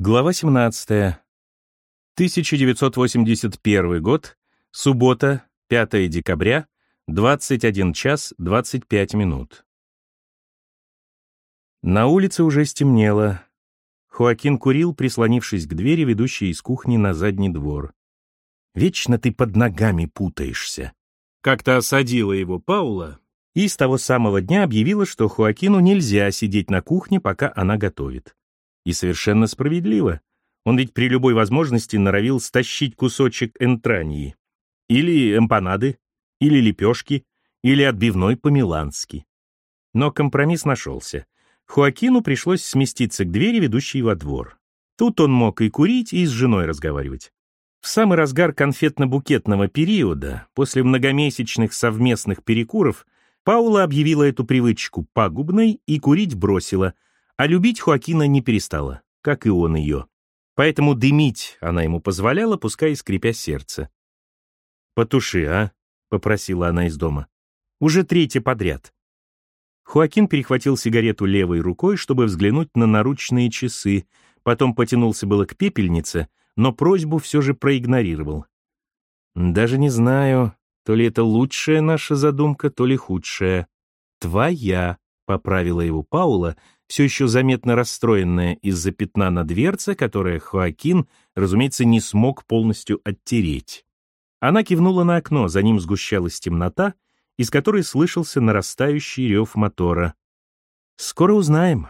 Глава 17. 1981 год. Суббота, 5 декабря, 21 час 25 минут. На улице уже стемнело. Хоакин курил, прислонившись к двери, ведущей из кухни на задний двор. «Вечно ты под ногами путаешься». Как-то осадила его Паула, и с того самого дня объявила, что Хоакину нельзя сидеть на кухне, пока она готовит. И совершенно справедливо. Он ведь при любой возможности норовил стащить кусочек энтрании. Или эмпанады, или лепешки, или отбивной по-милански. Но компромисс нашелся. Хуакину пришлось сместиться к двери, ведущей во двор. Тут он мог и курить, и с женой разговаривать. В самый разгар конфетно-букетного периода, после многомесячных совместных перекуров, Паула объявила эту привычку пагубной и курить бросила, а любить Хуакина не перестала, как и он ее. Поэтому дымить она ему позволяла, пускай и скрипя сердце. «Потуши, а?» — попросила она из дома. «Уже третье подряд». Хуакин перехватил сигарету левой рукой, чтобы взглянуть на наручные часы, потом потянулся было к пепельнице, но просьбу все же проигнорировал. «Даже не знаю, то ли это лучшая наша задумка, то ли худшая. Твоя», — поправила его Паула, все еще заметно расстроенная из-за пятна на дверце, которое Хоакин, разумеется, не смог полностью оттереть. Она кивнула на окно, за ним сгущалась темнота, из которой слышался нарастающий рев мотора. «Скоро узнаем».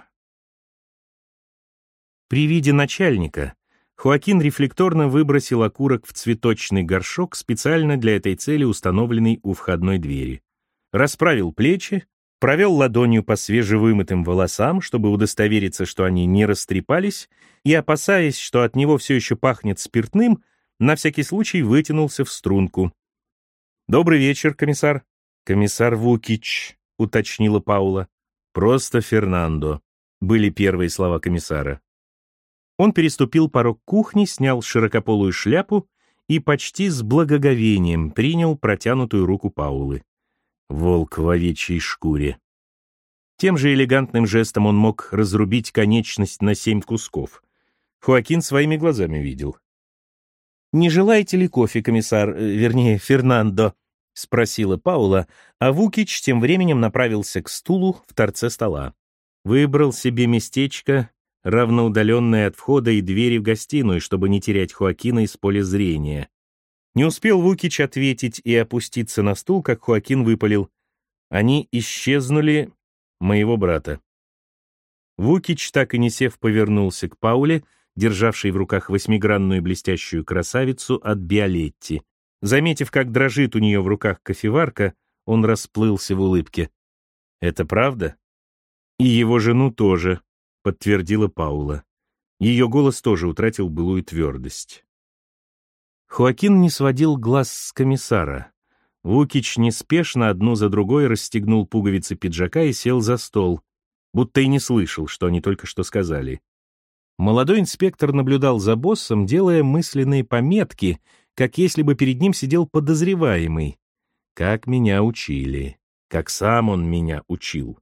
При виде начальника Хуакин рефлекторно выбросил окурок в цветочный горшок, специально для этой цели установленный у входной двери. Расправил плечи, провел ладонью по свежевымытым волосам, чтобы удостовериться, что они не растрепались, и, опасаясь, что от него все еще пахнет спиртным, на всякий случай вытянулся в струнку. «Добрый вечер, комиссар». «Комиссар Вукич», — уточнила Паула. «Просто Фернандо», — были первые слова комиссара. Он переступил порог кухни, снял широкополую шляпу и почти с благоговением принял протянутую руку Паулы. Волк в овечьей шкуре. Тем же элегантным жестом он мог разрубить конечность на семь кусков. Хуакин своими глазами видел. «Не желаете ли кофе, комиссар, э, вернее, Фернандо?» — спросила Паула, а Вукич тем временем направился к стулу в торце стола. Выбрал себе местечко, равноудаленное от входа и двери в гостиную, чтобы не терять Хуакина из поля зрения. Не успел Вукич ответить и опуститься на стул, как Хуакин выпалил. Они исчезнули моего брата. Вукич, так и не сев, повернулся к Пауле, державшей в руках восьмигранную блестящую красавицу от Биолетти. Заметив, как дрожит у нее в руках кофеварка, он расплылся в улыбке. «Это правда?» «И его жену тоже», — подтвердила Паула. Ее голос тоже утратил былую твердость. Хуакин не сводил глаз с комиссара. Вукич неспешно одну за другой расстегнул пуговицы пиджака и сел за стол, будто и не слышал, что они только что сказали. Молодой инспектор наблюдал за боссом, делая мысленные пометки, как если бы перед ним сидел подозреваемый. Как меня учили, как сам он меня учил.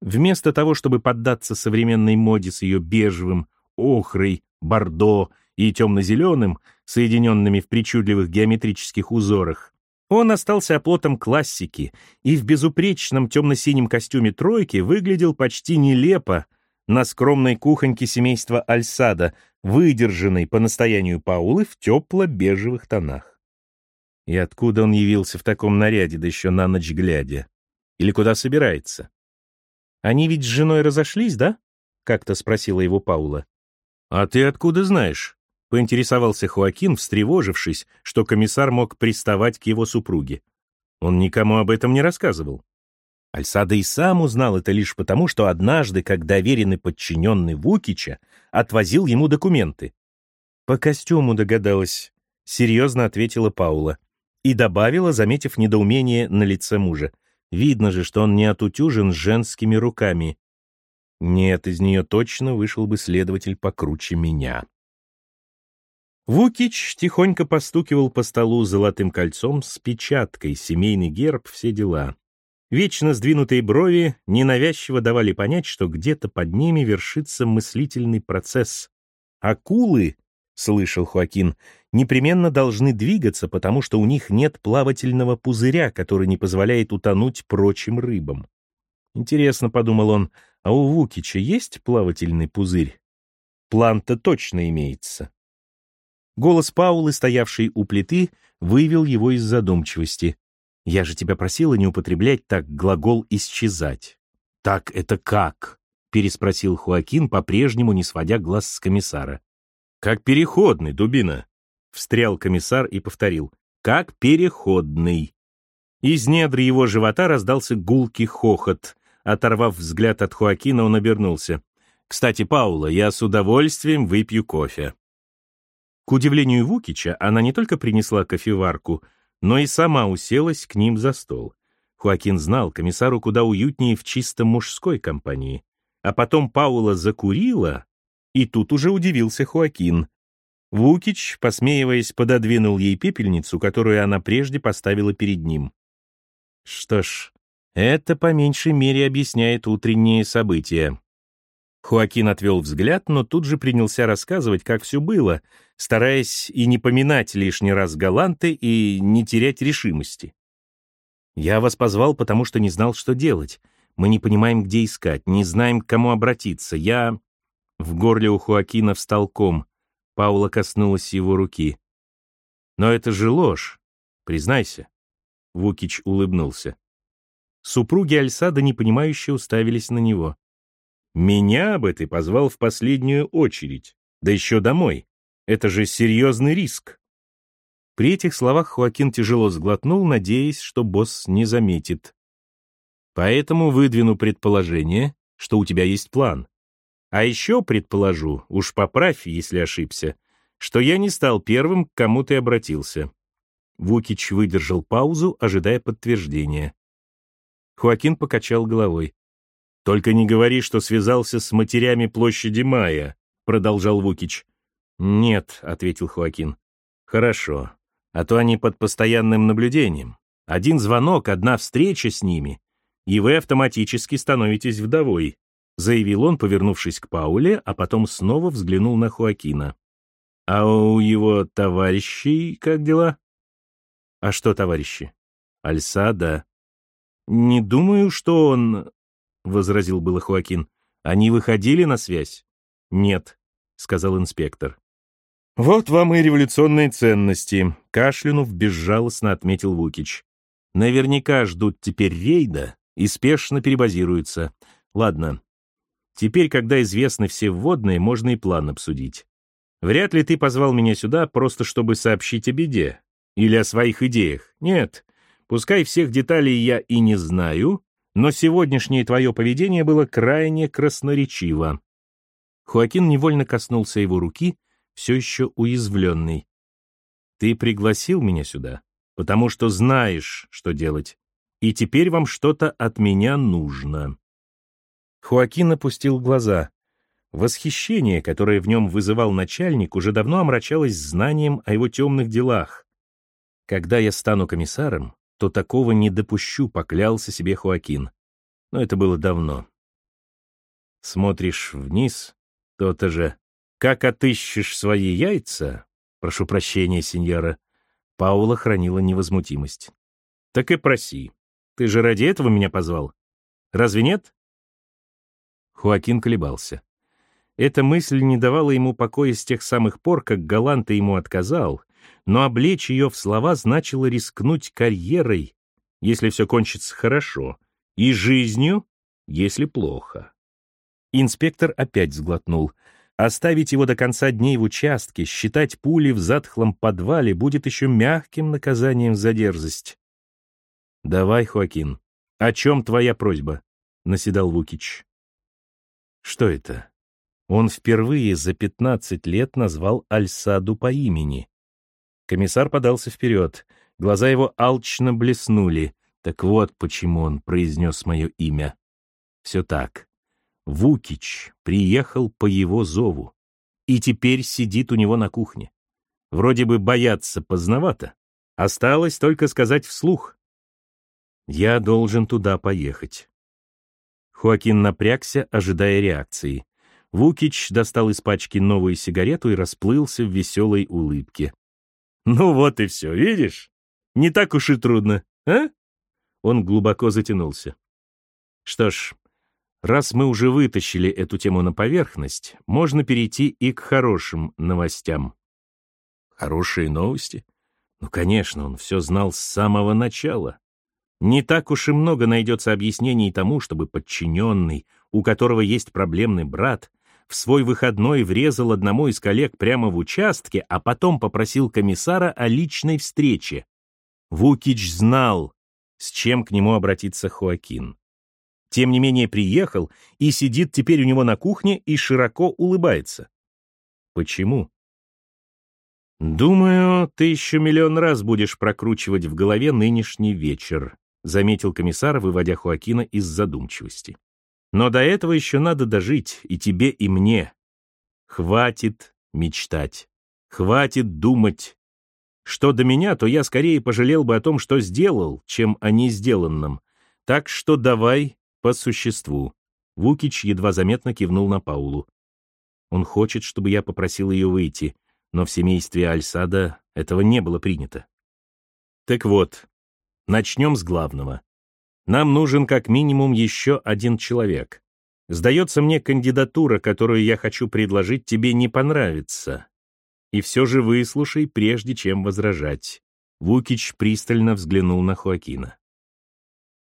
Вместо того, чтобы поддаться современной моде с ее бежевым, охрой, бордо и темно-зеленым, соединенными в причудливых геометрических узорах, он остался оплотом классики и в безупречном темно-синем костюме тройки выглядел почти нелепо на скромной кухоньке семейства Альсада, выдержанной по настоянию Паулы в тепло-бежевых тонах. И откуда он явился в таком наряде, да еще на ночь глядя? Или куда собирается? Они ведь с женой разошлись, да? Как-то спросила его Паула. «А ты откуда знаешь?» — поинтересовался Хуакин, встревожившись, что комиссар мог приставать к его супруге. Он никому об этом не рассказывал. Альсада и сам узнал это лишь потому, что однажды, как доверенный подчиненный Вукича, отвозил ему документы. «По костюму догадалась», — серьезно ответила Паула. И добавила, заметив недоумение на лице мужа. «Видно же, что он не отутюжен женскими руками. Нет, из нее точно вышел бы следователь покруче меня. Вукич тихонько постукивал по столу золотым кольцом с печаткой, семейный герб, все дела. Вечно сдвинутые брови ненавязчиво давали понять, что где-то под ними вершится мыслительный процесс. Акулы, слышал Хуакин, непременно должны двигаться, потому что у них нет плавательного пузыря, который не позволяет утонуть прочим рыбам. Интересно, подумал он, а у Вукича есть плавательный пузырь? План-то точно имеется. Голос Паулы, стоявший у плиты, вывел его из задумчивости. «Я же тебя просила не употреблять так глагол «исчезать». «Так это как?» — переспросил Хуакин, по-прежнему не сводя глаз с комиссара. «Как переходный, дубина», — встрял комиссар и повторил. «Как переходный». Из недр его живота раздался гулкий хохот. Оторвав взгляд от Хуакина, он обернулся. «Кстати, Паула, я с удовольствием выпью кофе». К удивлению Вукича, она не только принесла кофеварку, но и сама уселась к ним за стол. Хуакин знал, комиссару куда уютнее в чисто мужской компании. А потом Паула закурила, и тут уже удивился Хуакин. Вукич, посмеиваясь, пододвинул ей пепельницу, которую она прежде поставила перед ним. Что ж, это по меньшей мере объясняет утренние события. Хуакин отвел взгляд, но тут же принялся рассказывать, как все было, стараясь и не поминать лишний раз галанты и не терять решимости. «Я вас позвал, потому что не знал, что делать. Мы не понимаем, где искать, не знаем, к кому обратиться. Я...» В горле у Хуакина встал ком. Паула коснулась его руки. «Но это же ложь. Признайся». Вукич улыбнулся. Супруги Альсада непонимающе уставились на него. Меня бы ты позвал в последнюю очередь, да еще домой. Это же серьезный риск. При этих словах Хуакин тяжело сглотнул, надеясь, что босс не заметит. Поэтому выдвину предположение, что у тебя есть план. А еще предположу, уж поправь, если ошибся, что я не стал первым, к кому ты обратился. Вукич выдержал паузу, ожидая подтверждения. Хуакин покачал головой. «Только не говори, что связался с матерями площади Мая», — продолжал Вукич. «Нет», — ответил Хуакин. «Хорошо. А то они под постоянным наблюдением. Один звонок, одна встреча с ними, и вы автоматически становитесь вдовой», — заявил он, повернувшись к Пауле, а потом снова взглянул на Хуакина. «А у его товарищей как дела?» «А что, товарищи?» «Альсада». «Не думаю, что он...» — возразил было Хуакин. «Они выходили на связь?» «Нет», — сказал инспектор. «Вот вам и революционные ценности», — кашлянув безжалостно отметил Вукич. «Наверняка ждут теперь рейда и спешно перебазируются. Ладно, теперь, когда известны все вводные, можно и план обсудить. Вряд ли ты позвал меня сюда просто чтобы сообщить о беде или о своих идеях. Нет, пускай всех деталей я и не знаю, но сегодняшнее твое поведение было крайне красноречиво». Хуакин невольно коснулся его руки, все еще уязвленный. «Ты пригласил меня сюда, потому что знаешь, что делать, и теперь вам что-то от меня нужно». Хуакин опустил глаза. Восхищение, которое в нем вызывал начальник, уже давно омрачалось знанием о его темных делах. Когда я стану комиссаром, то такого не допущу, поклялся себе Хуакин. Но это было давно. Смотришь вниз, то-то же. Как отыщешь свои яйца? Прошу прощения, сеньора. Паула хранила невозмутимость. Так и проси. Ты же ради этого меня позвал? Разве нет? Хуакин колебался. Эта мысль не давала ему покоя с тех самых пор, как Галанта ему отказал, но облечь ее в слова значило рискнуть карьерой, если все кончится хорошо, и жизнью, если плохо. Инспектор опять сглотнул. Оставить его до конца дней в участке, считать пули в затхлом подвале будет еще мягким наказанием за дерзость. «Давай, Хоакин, о чем твоя просьба?» — наседал Вукич. «Что это?» Он впервые за пятнадцать лет назвал Альсаду по имени. Комиссар подался вперед. Глаза его алчно блеснули. Так вот почему он произнес мое имя. Все так. Вукич приехал по его зову. И теперь сидит у него на кухне. Вроде бы бояться поздновато. Осталось только сказать вслух. Я должен туда поехать. Хуакин напрягся, ожидая реакции. Вукич достал из пачки новую сигарету и расплылся в веселой улыбке. «Ну вот и все, видишь? Не так уж и трудно, а?» Он глубоко затянулся. «Что ж, раз мы уже вытащили эту тему на поверхность, можно перейти и к хорошим новостям». «Хорошие новости?» Ну, конечно, он все знал с самого начала. Не так уж и много найдется объяснений тому, чтобы подчиненный, у которого есть проблемный брат, в свой выходной врезал одному из коллег прямо в участке, а потом попросил комиссара о личной встрече. Вукич знал, с чем к нему обратиться Хоакин. Тем не менее приехал и сидит теперь у него на кухне и широко улыбается. Почему? «Думаю, ты еще миллион раз будешь прокручивать в голове нынешний вечер», заметил комиссар, выводя Хуакина из задумчивости. Но до этого еще надо дожить, и тебе, и мне. Хватит мечтать. Хватит думать. Что до меня, то я скорее пожалел бы о том, что сделал, чем о несделанном. Так что давай по существу. Вукич едва заметно кивнул на Паулу. Он хочет, чтобы я попросил ее выйти, но в семействе Альсада этого не было принято. Так вот, начнем с главного. Нам нужен как минимум еще один человек. Сдается мне, кандидатура, которую я хочу предложить, тебе не понравится. И все же выслушай, прежде чем возражать. Вукич пристально взглянул на Хуакина.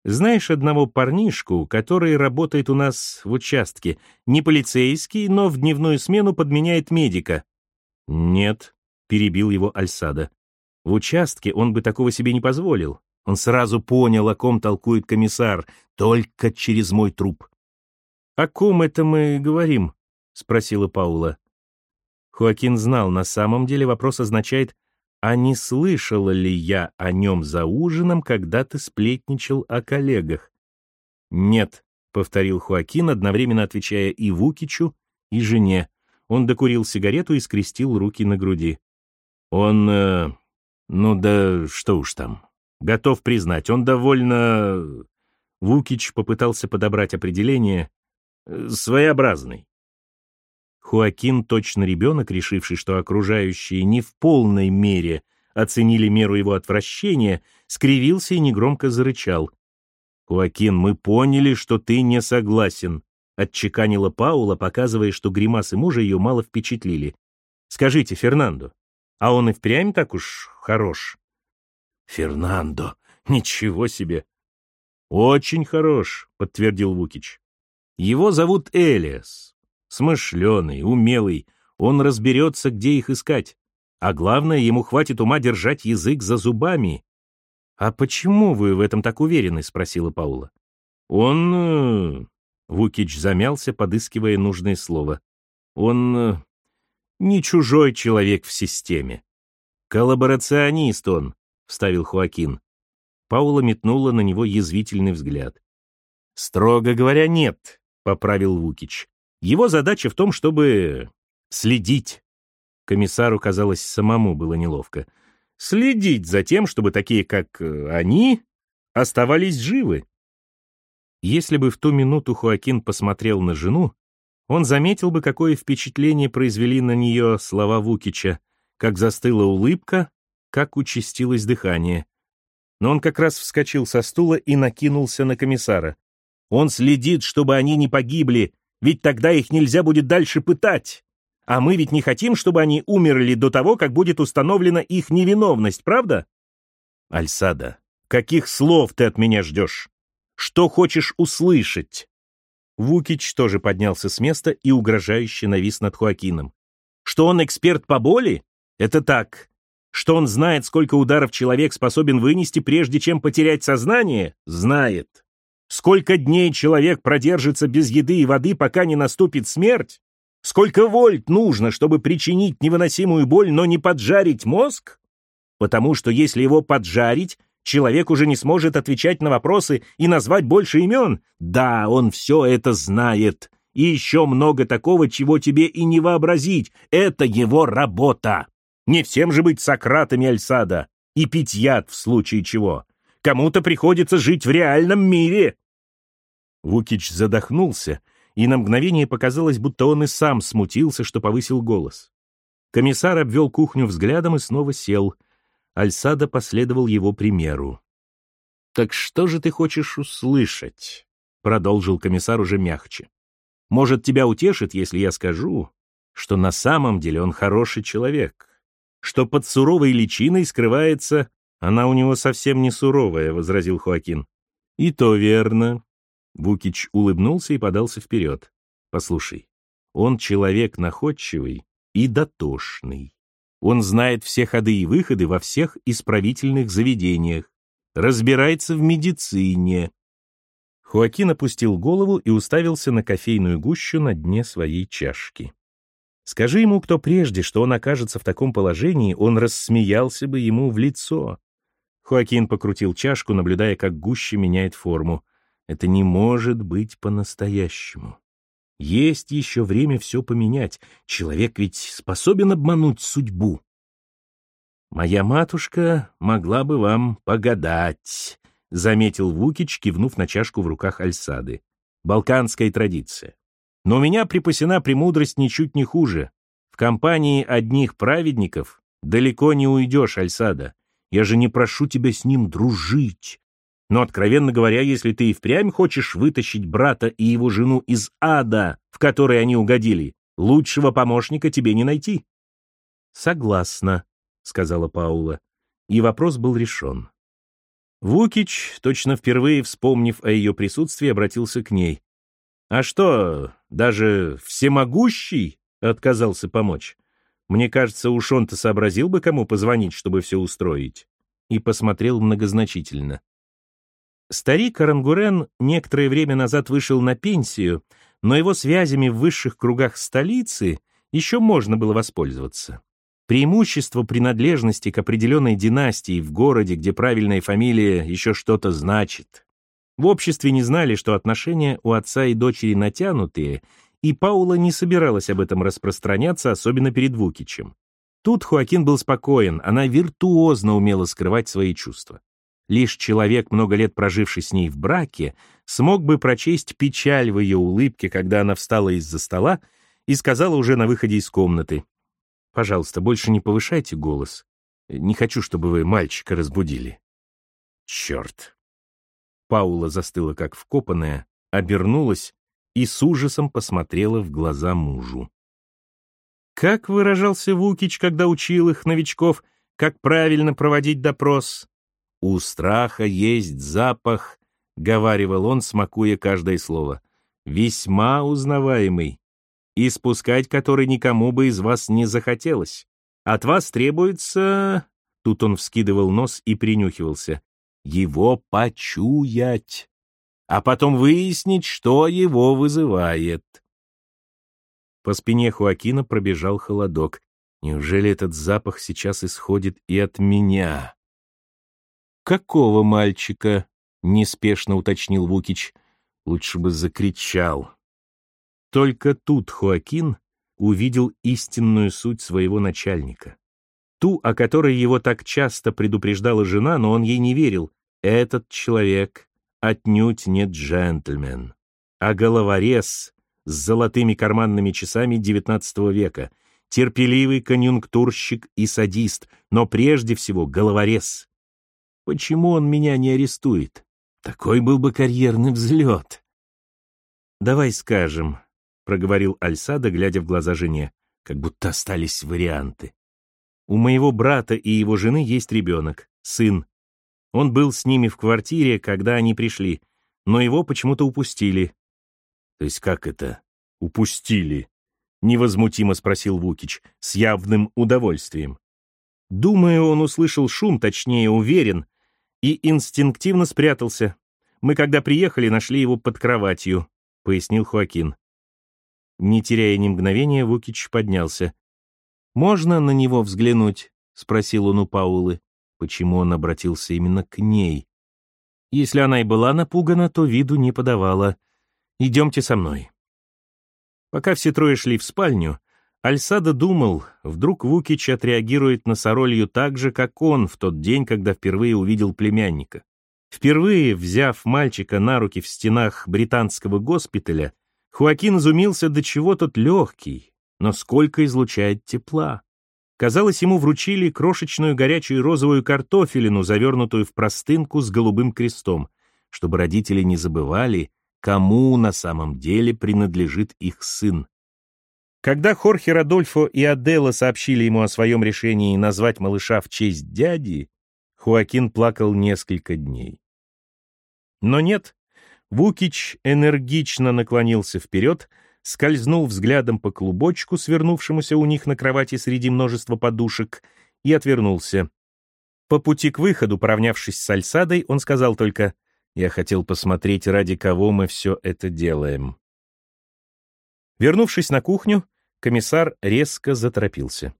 Знаешь одного парнишку, который работает у нас в участке, не полицейский, но в дневную смену подменяет медика? Нет, перебил его Альсада. В участке он бы такого себе не позволил. Он сразу понял, о ком толкует комиссар, только через мой труп. «О ком это мы говорим?» — спросила Паула. Хуакин знал, на самом деле вопрос означает, а не слышала ли я о нем за ужином, когда ты сплетничал о коллегах? «Нет», — повторил Хуакин, одновременно отвечая и Вукичу, и жене. Он докурил сигарету и скрестил руки на груди. «Он... Э, ну да что уж там, Готов признать, он довольно... Вукич попытался подобрать определение «своеобразный». Хуакин, точно ребенок, решивший, что окружающие не в полной мере оценили меру его отвращения, скривился и негромко зарычал. «Хуакин, мы поняли, что ты не согласен», — отчеканила Паула, показывая, что гримасы мужа ее мало впечатлили. «Скажите, Фернандо, а он и впрямь так уж хорош?» Фернандо, ничего себе. Очень хорош, подтвердил Вукич. Его зовут Элиас. Смышленый, умелый, он разберется, где их искать. А главное, ему хватит ума держать язык за зубами. «А почему вы в этом так уверены?» — спросила Паула. «Он...» э, — Вукич замялся, подыскивая нужное слово. «Он... Э, не чужой человек в системе. Коллаборационист он, — вставил Хуакин. Паула метнула на него язвительный взгляд. «Строго говоря, нет», — поправил Вукич. «Его задача в том, чтобы следить». Комиссару, казалось, самому было неловко. «Следить за тем, чтобы такие, как э, они, оставались живы». Если бы в ту минуту Хуакин посмотрел на жену, он заметил бы, какое впечатление произвели на нее слова Вукича, как застыла улыбка, как участилось дыхание. Но он как раз вскочил со стула и накинулся на комиссара. Он следит, чтобы они не погибли, ведь тогда их нельзя будет дальше пытать. А мы ведь не хотим, чтобы они умерли до того, как будет установлена их невиновность, правда? Альсада, каких слов ты от меня ждешь? Что хочешь услышать? Вукич тоже поднялся с места и угрожающе навис над Хуакином. Что он эксперт по боли? Это так, что он знает, сколько ударов человек способен вынести, прежде чем потерять сознание? Знает. Сколько дней человек продержится без еды и воды, пока не наступит смерть? Сколько вольт нужно, чтобы причинить невыносимую боль, но не поджарить мозг? Потому что если его поджарить, человек уже не сможет отвечать на вопросы и назвать больше имен. Да, он все это знает. И еще много такого, чего тебе и не вообразить. Это его работа. Не всем же быть Сократами Альсада и пить яд в случае чего. Кому-то приходится жить в реальном мире. Вукич задохнулся и на мгновение показалось, будто он и сам смутился, что повысил голос. Комиссар обвел кухню взглядом и снова сел. Альсада последовал его примеру. «Так что же ты хочешь услышать?» — продолжил комиссар уже мягче. «Может, тебя утешит, если я скажу, что на самом деле он хороший человек, что под суровой личиной скрывается... Она у него совсем не суровая, — возразил Хоакин. И то верно. Вукич улыбнулся и подался вперед. Послушай, он человек находчивый и дотошный. Он знает все ходы и выходы во всех исправительных заведениях, разбирается в медицине. Хоакин опустил голову и уставился на кофейную гущу на дне своей чашки. Скажи ему кто прежде, что он окажется в таком положении, он рассмеялся бы ему в лицо. Хоакин покрутил чашку, наблюдая, как гуща меняет форму. Это не может быть по-настоящему. Есть еще время все поменять. Человек ведь способен обмануть судьбу. «Моя матушка могла бы вам погадать», — заметил Вукич, кивнув на чашку в руках Альсады. «Балканская традиция. Но у меня припасена премудрость ничуть не хуже. В компании одних праведников далеко не уйдешь, Альсада. Я же не прошу тебя с ним дружить. Но, откровенно говоря, если ты и впрямь хочешь вытащить брата и его жену из ада, в который они угодили, лучшего помощника тебе не найти. Согласна, сказала Паула, и вопрос был решен. Вукич, точно впервые вспомнив о ее присутствии, обратился к ней. А что, даже всемогущий отказался помочь? Мне кажется, уж он-то сообразил бы, кому позвонить, чтобы все устроить. И посмотрел многозначительно. Старик Арангурен некоторое время назад вышел на пенсию, но его связями в высших кругах столицы еще можно было воспользоваться. Преимущество принадлежности к определенной династии в городе, где правильная фамилия еще что-то значит. В обществе не знали, что отношения у отца и дочери натянутые, и Паула не собиралась об этом распространяться, особенно перед Вукичем. Тут Хуакин был спокоен, она виртуозно умела скрывать свои чувства. Лишь человек, много лет проживший с ней в браке, смог бы прочесть печаль в ее улыбке, когда она встала из-за стола и сказала уже на выходе из комнаты. «Пожалуйста, больше не повышайте голос. Не хочу, чтобы вы мальчика разбудили». «Черт!» Паула застыла как вкопанная, обернулась и с ужасом посмотрела в глаза мужу. Как выражался Вукич, когда учил их, новичков, как правильно проводить допрос? «У страха есть запах», — говаривал он, смакуя каждое слово, — «весьма узнаваемый, и спускать который никому бы из вас не захотелось. От вас требуется...» Тут он вскидывал нос и принюхивался его почуять, а потом выяснить, что его вызывает. По спине Хуакина пробежал холодок. Неужели этот запах сейчас исходит и от меня? «Какого мальчика?» — неспешно уточнил Вукич. Лучше бы закричал. Только тут Хуакин увидел истинную суть своего начальника. Ту, о которой его так часто предупреждала жена, но он ей не верил. Этот человек отнюдь не джентльмен, а головорез с золотыми карманными часами XIX века, терпеливый конъюнктурщик и садист, но прежде всего головорез. Почему он меня не арестует? Такой был бы карьерный взлет. «Давай скажем», — проговорил Альсада, глядя в глаза жене, как будто остались варианты. «У моего брата и его жены есть ребенок, сын, он был с ними в квартире, когда они пришли, но его почему-то упустили. То есть как это? Упустили? Невозмутимо спросил Вукич с явным удовольствием. Думаю, он услышал шум, точнее, уверен, и инстинктивно спрятался. Мы, когда приехали, нашли его под кроватью, пояснил Хуакин. Не теряя ни мгновения, Вукич поднялся. «Можно на него взглянуть?» — спросил он у Паулы почему он обратился именно к ней. Если она и была напугана, то виду не подавала. «Идемте со мной». Пока все трое шли в спальню, Альсада думал, вдруг Вукич отреагирует на Соролью так же, как он в тот день, когда впервые увидел племянника. Впервые, взяв мальчика на руки в стенах британского госпиталя, Хуакин изумился, до чего тот легкий, но сколько излучает тепла. Казалось, ему вручили крошечную горячую розовую картофелину, завернутую в простынку с голубым крестом, чтобы родители не забывали, кому на самом деле принадлежит их сын. Когда Хорхе Родольфо и Адела сообщили ему о своем решении назвать малыша в честь дяди, Хуакин плакал несколько дней. Но нет, Вукич энергично наклонился вперед, скользнул взглядом по клубочку, свернувшемуся у них на кровати среди множества подушек, и отвернулся. По пути к выходу, поравнявшись с Альсадой, он сказал только «Я хотел посмотреть, ради кого мы все это делаем». Вернувшись на кухню, комиссар резко заторопился.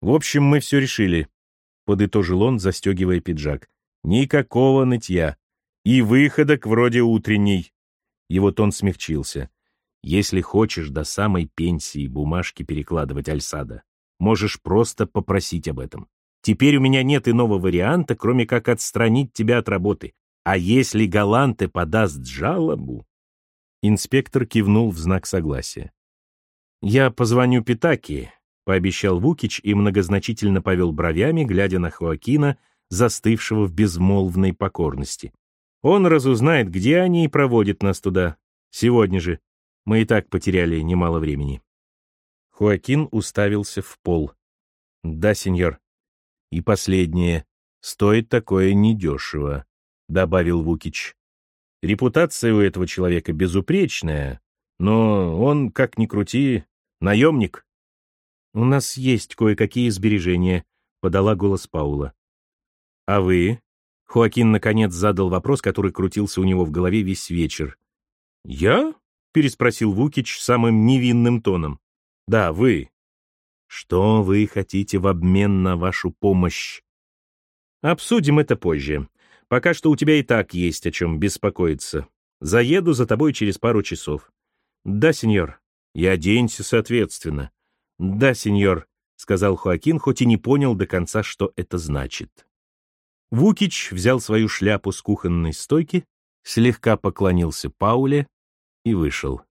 «В общем, мы все решили», — подытожил он, застегивая пиджак. «Никакого нытья. И выходок вроде утренней». Его тон смягчился. Если хочешь до самой пенсии бумажки перекладывать Альсада, можешь просто попросить об этом. Теперь у меня нет иного варианта, кроме как отстранить тебя от работы. А если Галанте подаст жалобу...» Инспектор кивнул в знак согласия. «Я позвоню Питаки», — пообещал Вукич и многозначительно повел бровями, глядя на Хоакина, застывшего в безмолвной покорности. «Он разузнает, где они, и проводит нас туда. Сегодня же. Мы и так потеряли немало времени. Хуакин уставился в пол. «Да, сеньор. И последнее. Стоит такое недешево», — добавил Вукич. «Репутация у этого человека безупречная, но он, как ни крути, наемник». «У нас есть кое-какие сбережения», — подала голос Паула. «А вы?» Хуакин, наконец, задал вопрос, который крутился у него в голове весь вечер. «Я?» — переспросил Вукич самым невинным тоном. «Да, вы. Что вы хотите в обмен на вашу помощь?» «Обсудим это позже. Пока что у тебя и так есть о чем беспокоиться. Заеду за тобой через пару часов». «Да, сеньор. И оденься соответственно». «Да, сеньор», — сказал Хоакин, хоть и не понял до конца, что это значит. Вукич взял свою шляпу с кухонной стойки, слегка поклонился Пауле, и вышел.